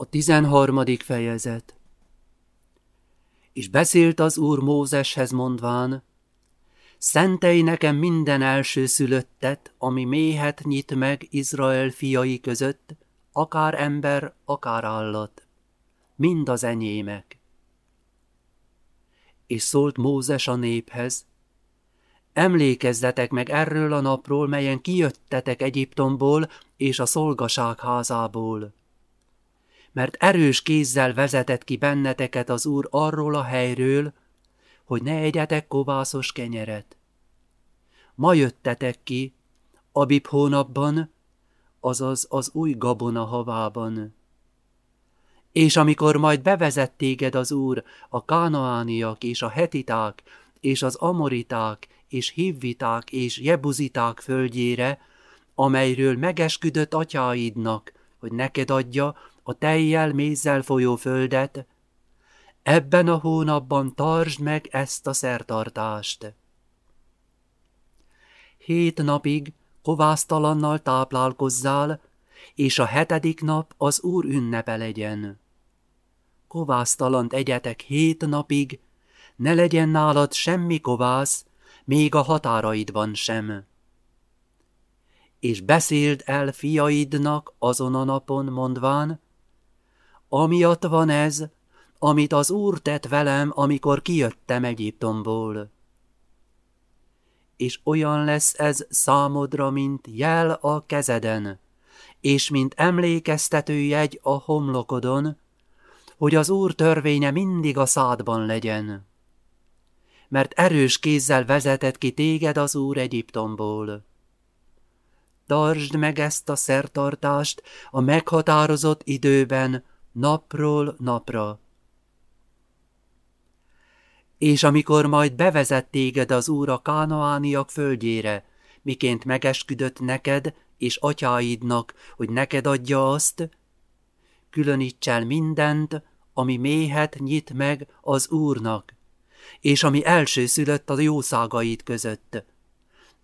A tizenharmadik fejezet. És beszélt az Úr Mózeshez mondván, Szentelj nekem minden első szülöttet, ami méhet nyit meg Izrael fiai között, akár ember, akár állat, mind az enyémek. És szólt Mózes a néphez, Emlékezzetek meg erről a napról, melyen kijöttetek Egyiptomból és a szolgaság házából mert erős kézzel vezetett ki benneteket az Úr arról a helyről, hogy ne egyetek kovászos kenyeret. Ma jöttetek ki, Abib hónapban, azaz az új gabona havában. És amikor majd bevezett téged az Úr a kánaániak és a hetiták és az amoriták és hivviták és jebuziták földjére, amelyről megesküdött atyáidnak, hogy neked adja, a tejjel, mézzel folyó földet, ebben a hónapban tartsd meg ezt a szertartást. Hét napig kovásztalannal táplálkozzál, és a hetedik nap az Úr ünnepe legyen. Kovásztalant egyetek hét napig, ne legyen nálad semmi kovász, még a határaidban sem. És beszéld el fiaidnak azon a napon, mondván, Amiatt van ez, amit az Úr tett velem, amikor kijöttem Egyiptomból. És olyan lesz ez számodra, mint jel a kezeden, és mint emlékeztető jegy a homlokodon, hogy az Úr törvénye mindig a szádban legyen. Mert erős kézzel vezetett ki téged az Úr Egyiptomból. Tartsd meg ezt a szertartást a meghatározott időben, napról napra. És amikor majd bevezett téged az Úr a kánaániak földjére, miként megesküdött neked és atyáidnak, hogy neked adja azt, különíts el mindent, ami méhet nyit meg az Úrnak, és ami első szülött a jószágaid között.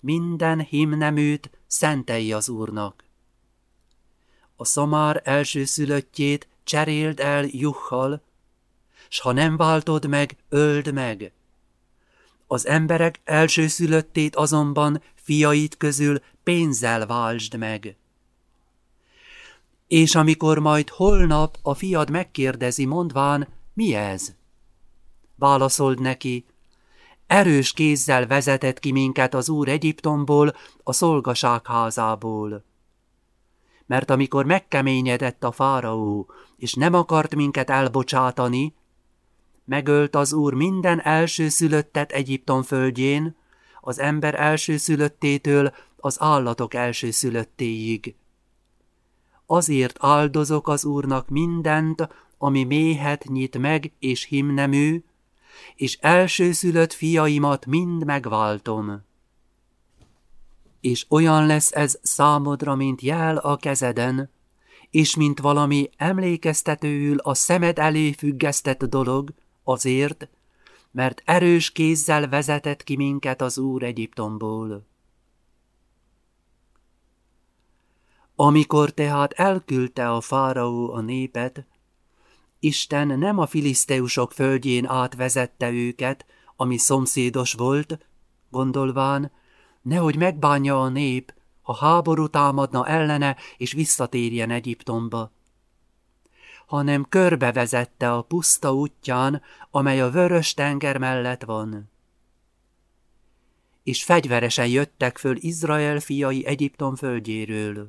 Minden himneműt szentelj az Úrnak. A szamár első szülöttjét cseréld el juhal, s ha nem váltod meg, öld meg. Az emberek elsőszülöttét azonban fiait közül pénzzel váltsd meg. És amikor majd holnap a fiad megkérdezi, mondván, mi ez? Válaszold neki, erős kézzel vezetett ki minket az Úr Egyiptomból, a szolgaság házából mert amikor megkeményedett a fáraó, és nem akart minket elbocsátani, megölt az Úr minden elsőszülöttet Egyiptom földjén, az ember elsőszülöttétől az állatok elsőszülöttéig. Azért áldozok az Úrnak mindent, ami méhet nyit meg és himnemű, és elsőszülött fiaimat mind megváltom és olyan lesz ez számodra, mint jel a kezeden, és mint valami emlékeztetőül a szemed elé függesztett dolog, azért, mert erős kézzel vezetett ki minket az Úr Egyiptomból. Amikor tehát elküldte a fáraó a népet, Isten nem a filiszteusok földjén átvezette őket, ami szomszédos volt, gondolván, nehogy megbánja a nép, ha háború támadna ellene és visszatérjen Egyiptomba, hanem körbevezette a puszta útján, amely a vörös tenger mellett van. És fegyveresen jöttek föl Izrael fiai Egyiptom földjéről.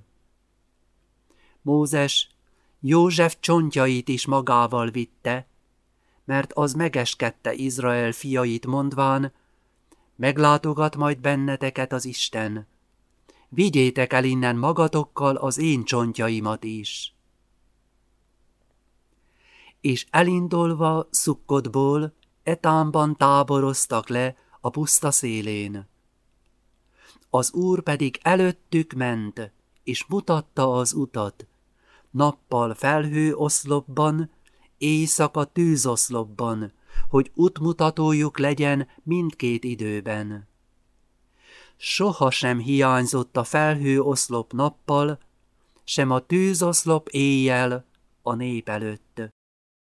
Mózes József csontjait is magával vitte, mert az megeskedte Izrael fiait mondván, meglátogat majd benneteket az Isten. Vigyétek el innen magatokkal az én csontjaimat is. És elindulva szukkodból, etámban táboroztak le a puszta szélén. Az úr pedig előttük ment, és mutatta az utat, nappal felhő oszlopban, éjszaka tűzoszlopban, hogy útmutatójuk legyen mindkét időben. Soha sem hiányzott a felhő oszlop nappal, sem a tűzoszlop éjjel a nép előtt.